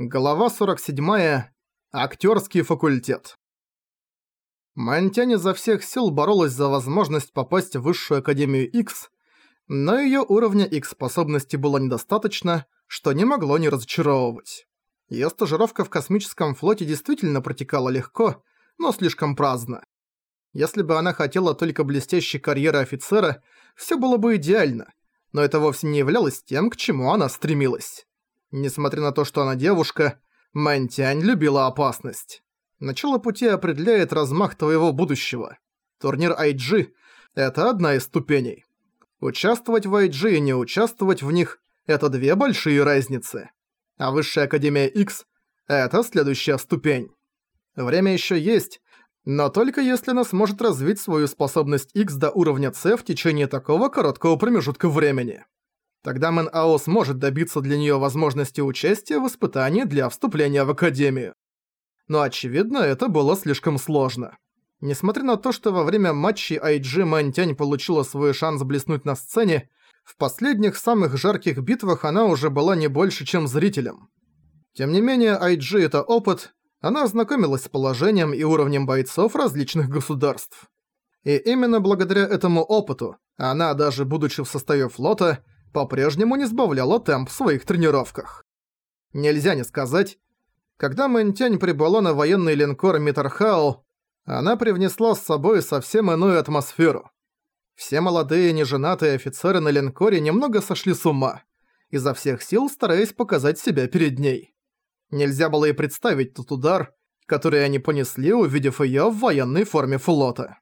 Глава 47. Актерский факультет. Монтянь изо всех сил боролась за возможность попасть в Высшую Академию X, но её уровня X способности было недостаточно, что не могло не разочаровывать. Её стажировка в космическом флоте действительно протекала легко, но слишком праздно. Если бы она хотела только блестящей карьеры офицера, всё было бы идеально, но это вовсе не являлось тем, к чему она стремилась. Несмотря на то, что она девушка, Мэнтянь любила опасность. Начало пути определяет размах твоего будущего. Турнир IG – это одна из ступеней. Участвовать в IG и не участвовать в них – это две большие разницы. А Высшая Академия X – это следующая ступень. Время еще есть, но только если она сможет развить свою способность X до уровня C в течение такого короткого промежутка времени. Тогда Мэн Ао сможет добиться для неё возможности участия в испытании для вступления в Академию. Но очевидно, это было слишком сложно. Несмотря на то, что во время матчей IG Мэнтянь получила свой шанс блеснуть на сцене, в последних самых жарких битвах она уже была не больше, чем зрителем. Тем не менее, IG — это опыт, она ознакомилась с положением и уровнем бойцов различных государств. И именно благодаря этому опыту она, даже будучи в составе флота, по-прежнему не сбавляла темп в своих тренировках. Нельзя не сказать, когда Мэнтянь прибыла на военный линкор Митархао, она привнесла с собой совсем иную атмосферу. Все молодые неженатые офицеры на линкоре немного сошли с ума, изо всех сил стараясь показать себя перед ней. Нельзя было и представить тот удар, который они понесли, увидев её в военной форме флота.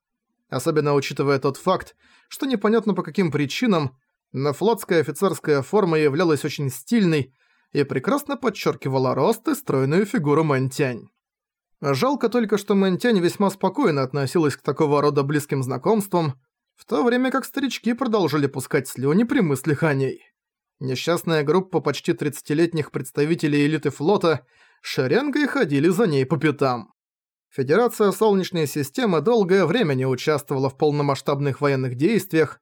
Особенно учитывая тот факт, что непонятно по каким причинам но флотская офицерская форма являлась очень стильной и прекрасно подчеркивала рост и стройную фигуру Мэнтянь. Жалко только, что Мэнтянь весьма спокойно относилась к такого рода близким знакомствам, в то время как старички продолжили пускать слюни при мыслях о ней. Несчастная группа почти 30-летних представителей элиты флота шеренгой ходили за ней по пятам. Федерация Солнечной системы долгое время не участвовала в полномасштабных военных действиях,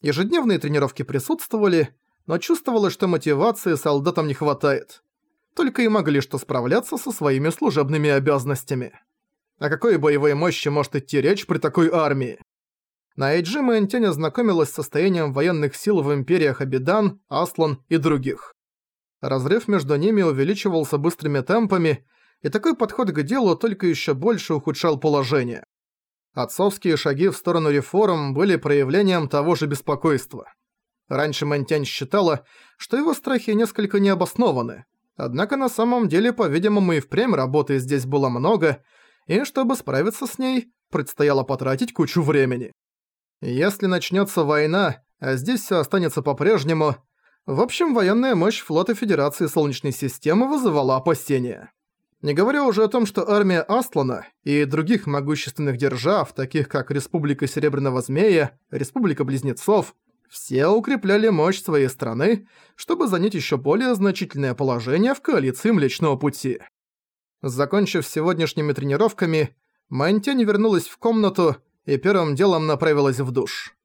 Ежедневные тренировки присутствовали, но чувствовалось, что мотивации солдатам не хватает. Только и могли что справляться со своими служебными обязанностями. О какой боевой мощи может идти речь при такой армии? На Эйджи Мэнтянь ознакомилась с состоянием военных сил в империях Абидан, Аслан и других. Разрыв между ними увеличивался быстрыми темпами, и такой подход к делу только еще больше ухудшал положение. Отцовские шаги в сторону реформ были проявлением того же беспокойства. Раньше Мэнтянь считала, что его страхи несколько необоснованы, однако на самом деле, по-видимому, и впрямь работы здесь было много, и чтобы справиться с ней, предстояло потратить кучу времени. Если начнется война, а здесь все останется по-прежнему, в общем, военная мощь флота Федерации Солнечной системы вызывала опасения. Не говоря уже о том, что армия Аслана и других могущественных держав, таких как Республика Серебряного Змея, Республика Близнецов, все укрепляли мощь своей страны, чтобы занять еще более значительное положение в коалиции Млечного Пути. Закончив сегодняшними тренировками, Мантянь вернулась в комнату и первым делом направилась в душ.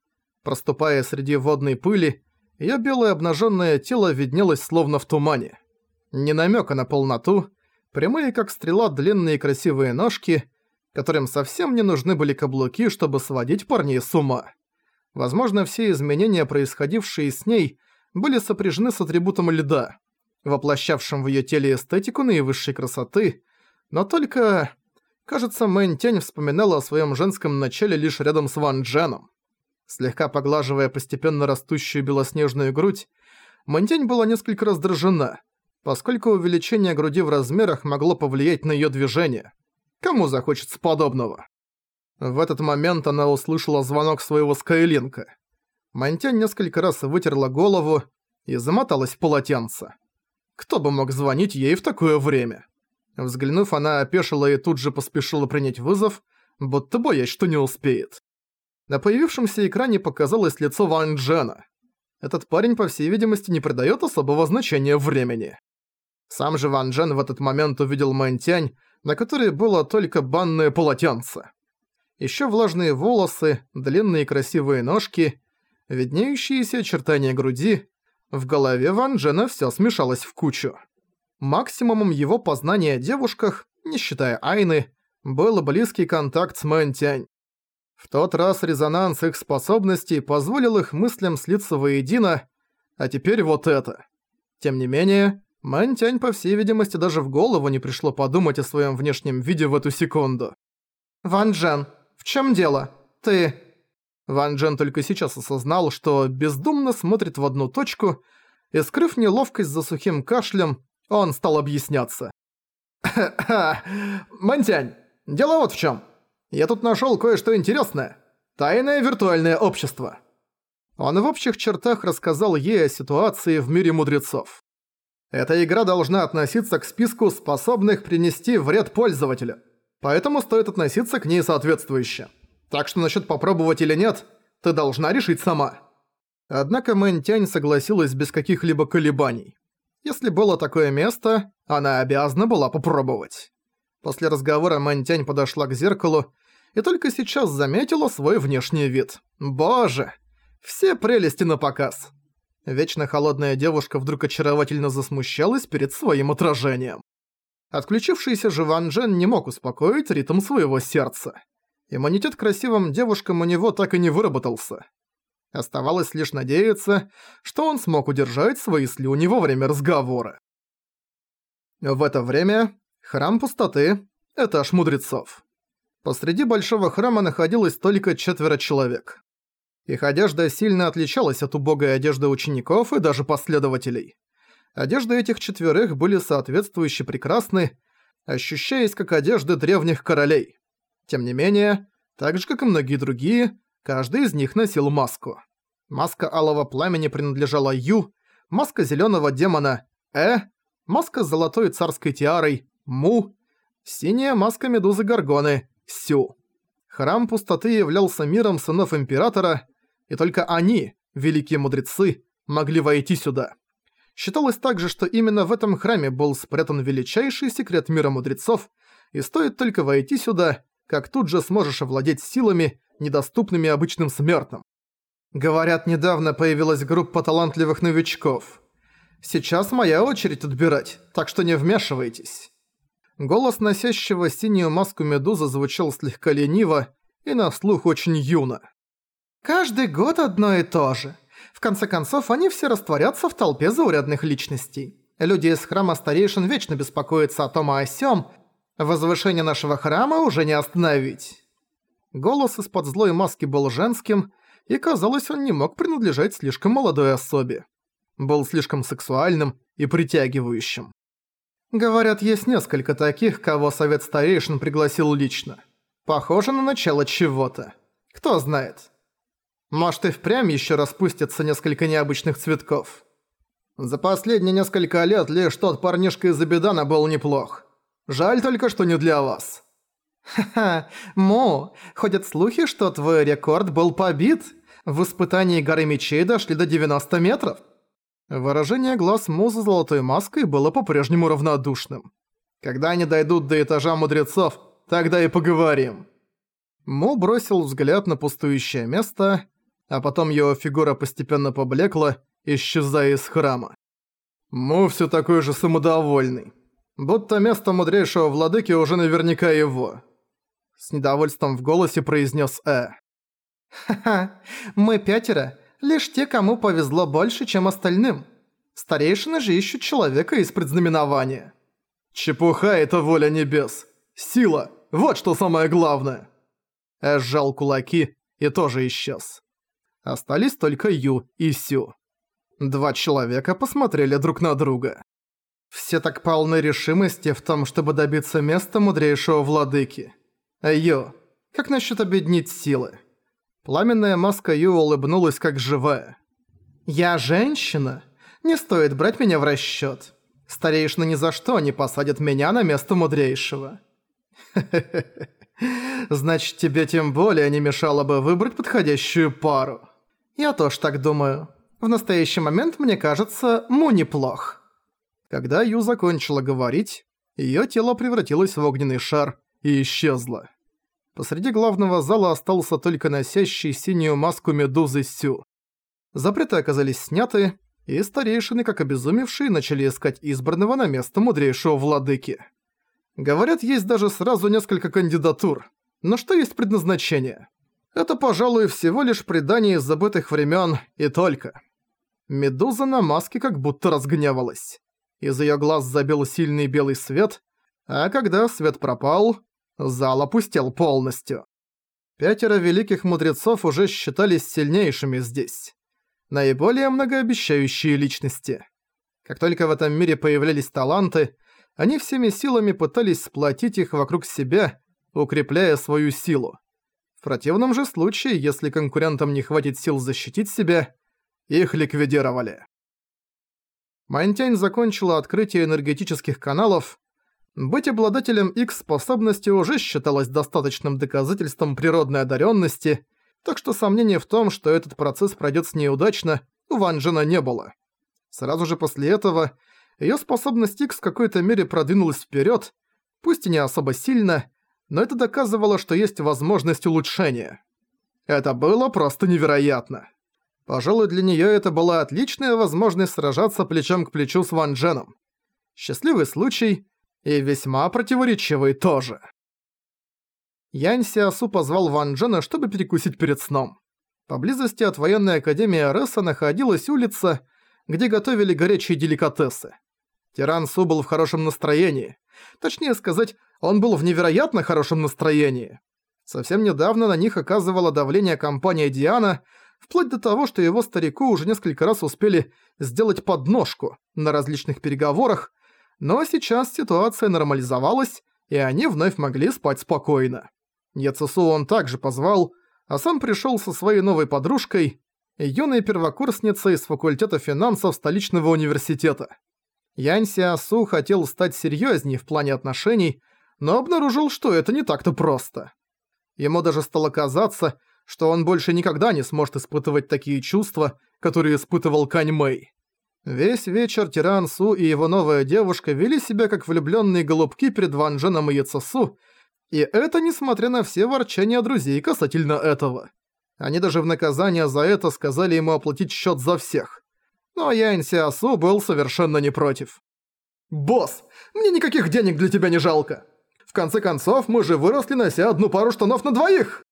Проступая среди водной пыли, её белое обнаженное тело виднелось словно в тумане. Ни намека на полноту, прямые как стрела длинные красивые ножки, которым совсем не нужны были каблуки, чтобы сводить парней с ума. Возможно, все изменения, происходившие с ней, были сопряжены с атрибутом льда, воплощавшим в её теле эстетику наивысшей красоты, но только... Кажется, Мэн Тянь вспоминала о своём женском начале лишь рядом с Ван Дженом. Слегка поглаживая постепенно растущую белоснежную грудь, Мэн Тянь была несколько раздражена – поскольку увеличение груди в размерах могло повлиять на её движение. Кому захочется подобного? В этот момент она услышала звонок своего Скайлинка. Монтянь несколько раз вытерла голову и замоталась в полотенце. Кто бы мог звонить ей в такое время? Взглянув, она опешила и тут же поспешила принять вызов, будто боясь, что не успеет. На появившемся экране показалось лицо Ван Джена. Этот парень, по всей видимости, не придает особого значения времени. Сам же Ван Джен в этот момент увидел Мэнтянь, на которой было только банное полотенце. Ещё влажные волосы, длинные красивые ножки, виднеющиеся очертания груди. В голове Ван Джена всё смешалось в кучу. максимумом его познания о девушках, не считая Айны, был близкий контакт с Мэнтянь. В тот раз резонанс их способностей позволил их мыслям слиться воедино, а теперь вот это. Тем не менее, Мэнтянь, по всей видимости, даже в голову не пришло подумать о своем внешнем виде в эту секунду. «Ван Джен, в чем дело? Ты...» Ван Джен только сейчас осознал, что бездумно смотрит в одну точку, и, скрыв неловкость за сухим кашлем, он стал объясняться. «Мэнтянь, дело вот в чем. Я тут нашел кое-что интересное. Тайное виртуальное общество». Он в общих чертах рассказал ей о ситуации в мире мудрецов. Эта игра должна относиться к списку способных принести вред пользователю, поэтому стоит относиться к ней соответствующе. Так что насчет попробовать или нет, ты должна решить сама. Однако Мэнтянь согласилась без каких-либо колебаний. Если было такое место, она обязана была попробовать. После разговора Мэнтянь подошла к зеркалу и только сейчас заметила свой внешний вид. Боже! Все прелести на показ. Вечно холодная девушка вдруг очаровательно засмущалась перед своим отражением. Отключившийся же Ван Джен не мог успокоить ритм своего сердца. Иммунитет красивым девушкам у него так и не выработался. Оставалось лишь надеяться, что он смог удержать свои слюни во время разговора. В это время храм пустоты – этаж мудрецов. Посреди большого храма находилось только четверо человек. Их одежда сильно отличалась от убогой одежды учеников и даже последователей. Одежды этих четверых были соответствующе прекрасны, ощущаясь как одежды древних королей. Тем не менее, так же как и многие другие, каждый из них носил маску. Маска алого пламени принадлежала Ю, маска зеленого демона – Э, маска с золотой царской тиарой – Му, синяя маска медузы Гаргоны – Сю. Храм пустоты являлся миром сынов Императора, и только они, великие мудрецы, могли войти сюда. Считалось также, что именно в этом храме был спрятан величайший секрет мира мудрецов, и стоит только войти сюда, как тут же сможешь овладеть силами, недоступными обычным смертным. Говорят, недавно появилась группа талантливых новичков. Сейчас моя очередь отбирать, так что не вмешивайтесь. Голос носящего синюю маску медузы звучал слегка лениво и на слух очень юно. Каждый год одно и то же. В конце концов, они все растворятся в толпе заурядных личностей. Люди из храма старейшин вечно беспокоятся о том и о сём. Возвышение нашего храма уже не остановить. Голос из-под злой маски был женским, и казалось, он не мог принадлежать слишком молодой особе. Был слишком сексуальным и притягивающим. Говорят, есть несколько таких, кого совет старейшин пригласил лично. Похоже на начало чего-то. Кто знает. Может и впрямь еще распустятся несколько необычных цветков. За последние несколько лет лишь тот парнишка из Абидана был неплох. Жаль только, что не для вас. Ха-ха, Мо, ходят слухи, что твой рекорд был побит. В испытании горы мечей дошли до 90 метров. Выражение глаз Му за золотой маской было по-прежнему равнодушным. Когда они дойдут до этажа мудрецов, тогда и поговорим. Му бросил взгляд на пустующее место а потом его фигура постепенно поблекла, исчезая из храма. Му все такой же самодовольный. Будто место мудрейшего владыки уже наверняка его. С недовольством в голосе произнес Э. «Ха-ха, мы пятеро, лишь те, кому повезло больше, чем остальным. Старейшины же ищут человека из предзнаменования». «Чепуха — это воля небес. Сила — вот что самое главное». Э сжал кулаки и тоже исчез. Остались только Ю и Сю. Два человека посмотрели друг на друга. Все так полны решимости в том, чтобы добиться места мудрейшего владыки. Ю, как насчет объединить силы? Пламенная маска Ю улыбнулась как живая. «Я женщина. Не стоит брать меня в расчёт. Старейшина ни за что не посадят меня на место мудрейшего». Значит, тебе тем более не мешало бы выбрать подходящую пару. «Я тоже так думаю. В настоящий момент, мне кажется, Му неплох». Когда Ю закончила говорить, её тело превратилось в огненный шар и исчезло. Посреди главного зала остался только носящий синюю маску медузы Сю. Запреты оказались сняты, и старейшины, как обезумевшие, начали искать избранного на место мудрейшего владыки. Говорят, есть даже сразу несколько кандидатур. Но что есть предназначение? Это, пожалуй, всего лишь предание из забытых времен и только. Медуза на маске как будто разгневалась. Из её глаз забил сильный белый свет, а когда свет пропал, зал опустел полностью. Пятеро великих мудрецов уже считались сильнейшими здесь. Наиболее многообещающие личности. Как только в этом мире появлялись таланты, они всеми силами пытались сплотить их вокруг себя, укрепляя свою силу. В противном же случае, если конкурентам не хватит сил защитить себя, их ликвидировали. Мантянь закончила открытие энергетических каналов. Быть обладателем X способности уже считалось достаточным доказательством природной одаренности, так что сомнений в том, что этот процесс пройдет с ней удачно, у Ван Джена не было. Сразу же после этого ее способность X в какой-то мере продвинулась вперед, пусть и не особо сильно, но это доказывало, что есть возможность улучшения. Это было просто невероятно. Пожалуй, для нее это была отличная возможность сражаться плечом к плечу с Ван Дженом. Счастливый случай и весьма противоречивый тоже. Янь Сиасу позвал Ван Джена, чтобы перекусить перед сном. Поблизости от военной академии Ареса находилась улица, где готовили горячие деликатесы. Тиран Су был в хорошем настроении. Точнее сказать, он был в невероятно хорошем настроении. Совсем недавно на них оказывало давление компания Диана, вплоть до того, что его старику уже несколько раз успели сделать подножку на различных переговорах, но сейчас ситуация нормализовалась, и они вновь могли спать спокойно. Яцесу он также позвал, а сам пришел со своей новой подружкой, юной первокурсницей из факультета финансов столичного университета. Янь Сиасу хотел стать серьезнее в плане отношений, но обнаружил, что это не так-то просто. Ему даже стало казаться, что он больше никогда не сможет испытывать такие чувства, которые испытывал Кань Мэй. Весь вечер Тиран Су и его новая девушка вели себя как влюбленные голубки перед Ван Дженом и Яцесу, и это несмотря на все ворчания друзей касательно этого. Они даже в наказание за это сказали ему оплатить счет за всех но Ян Сиасу был совершенно не против. «Босс, мне никаких денег для тебя не жалко. В конце концов, мы же выросли, нося одну пару штанов на двоих!»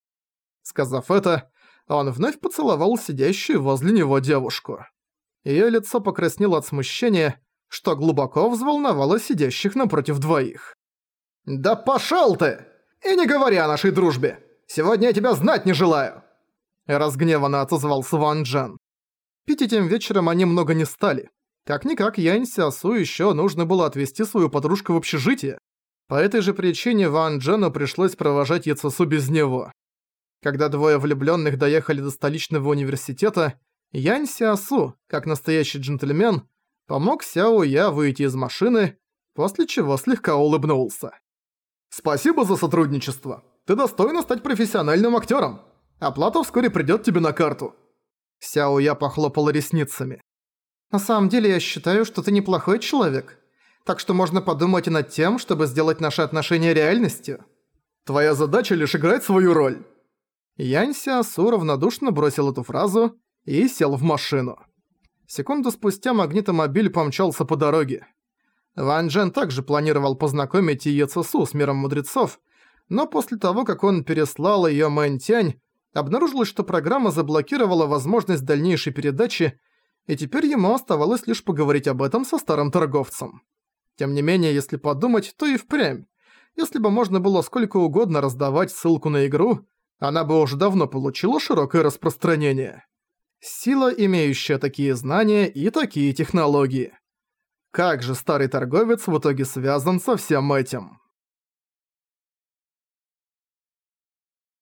Сказав это, он вновь поцеловал сидящую возле него девушку. Её лицо покраснело от смущения, что глубоко взволновало сидящих напротив двоих. «Да пошёл ты! И не говори о нашей дружбе! Сегодня я тебя знать не желаю!» Разгневанно отозвался Ван Джен. Пить этим вечером они много не стали. Как-никак Янь Сиасу ещё нужно было отвезти свою подружку в общежитие. По этой же причине Ван Джену пришлось провожать Яцесу без него. Когда двое влюблённых доехали до столичного университета, Янь Сиасу, как настоящий джентльмен, помог Сяо Я выйти из машины, после чего слегка улыбнулся. «Спасибо за сотрудничество. Ты достойна стать профессиональным актёром. Оплата вскоре придёт тебе на карту. Сяо Я похлопала ресницами. «На самом деле я считаю, что ты неплохой человек. Так что можно подумать и над тем, чтобы сделать наши отношения реальностью. Твоя задача лишь играть свою роль». Янь Сиасу равнодушно бросил эту фразу и сел в машину. Секунду спустя магнитомобиль помчался по дороге. Ван Джен также планировал познакомить Ие Цесу с миром мудрецов, но после того, как он переслал её Мэн Тянь, обнаружилось, что программа заблокировала возможность дальнейшей передачи, и теперь ему оставалось лишь поговорить об этом со старым торговцем. Тем не менее, если подумать, то и впрямь. Если бы можно было сколько угодно раздавать ссылку на игру, она бы уже давно получила широкое распространение. Сила, имеющая такие знания и такие технологии. Как же старый торговец в итоге связан со всем этим?